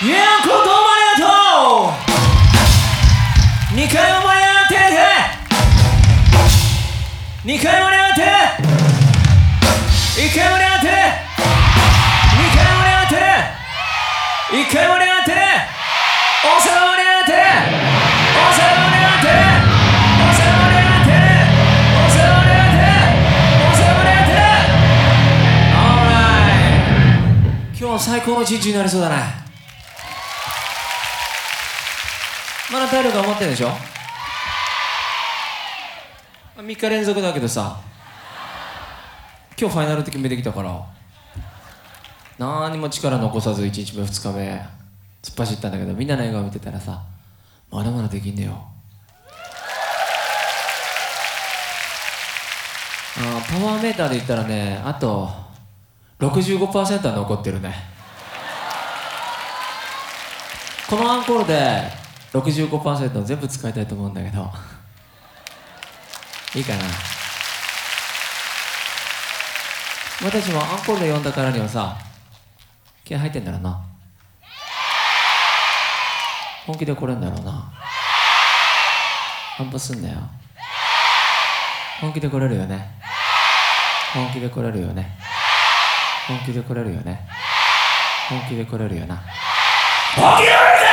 いやー、こともありがとう !2 回も盛り上がって2回盛り上がって1回盛り上がって2回盛り上がって1回盛り上がって大皿盛り上がって大皿盛り上がって大皿盛り上がって大皿盛り上がって大皿盛り上がって Alright 今日は最高の一日になりそうだねまだ体力は持ってるでしょ？3日連続だけどさ。今日ファイナルって決めてきたから。何も力残さず1日目2日目。突っ走ったんだけどみんなの笑顔見てたらさまだまだできんねよ。あパワーメーターで言ったらねあと65%は残ってるね。このアンコールで65%全部使いたいと思うんだけど。いいかな？俺たちもアンコールで呼んだからにはさ気合入ってんだろうな。本気で来れんだろうな。反発すんなよ。本気で来れるよね。本気で来れるよね。本気で来れるよね。本気で来れるよな。本気で来れる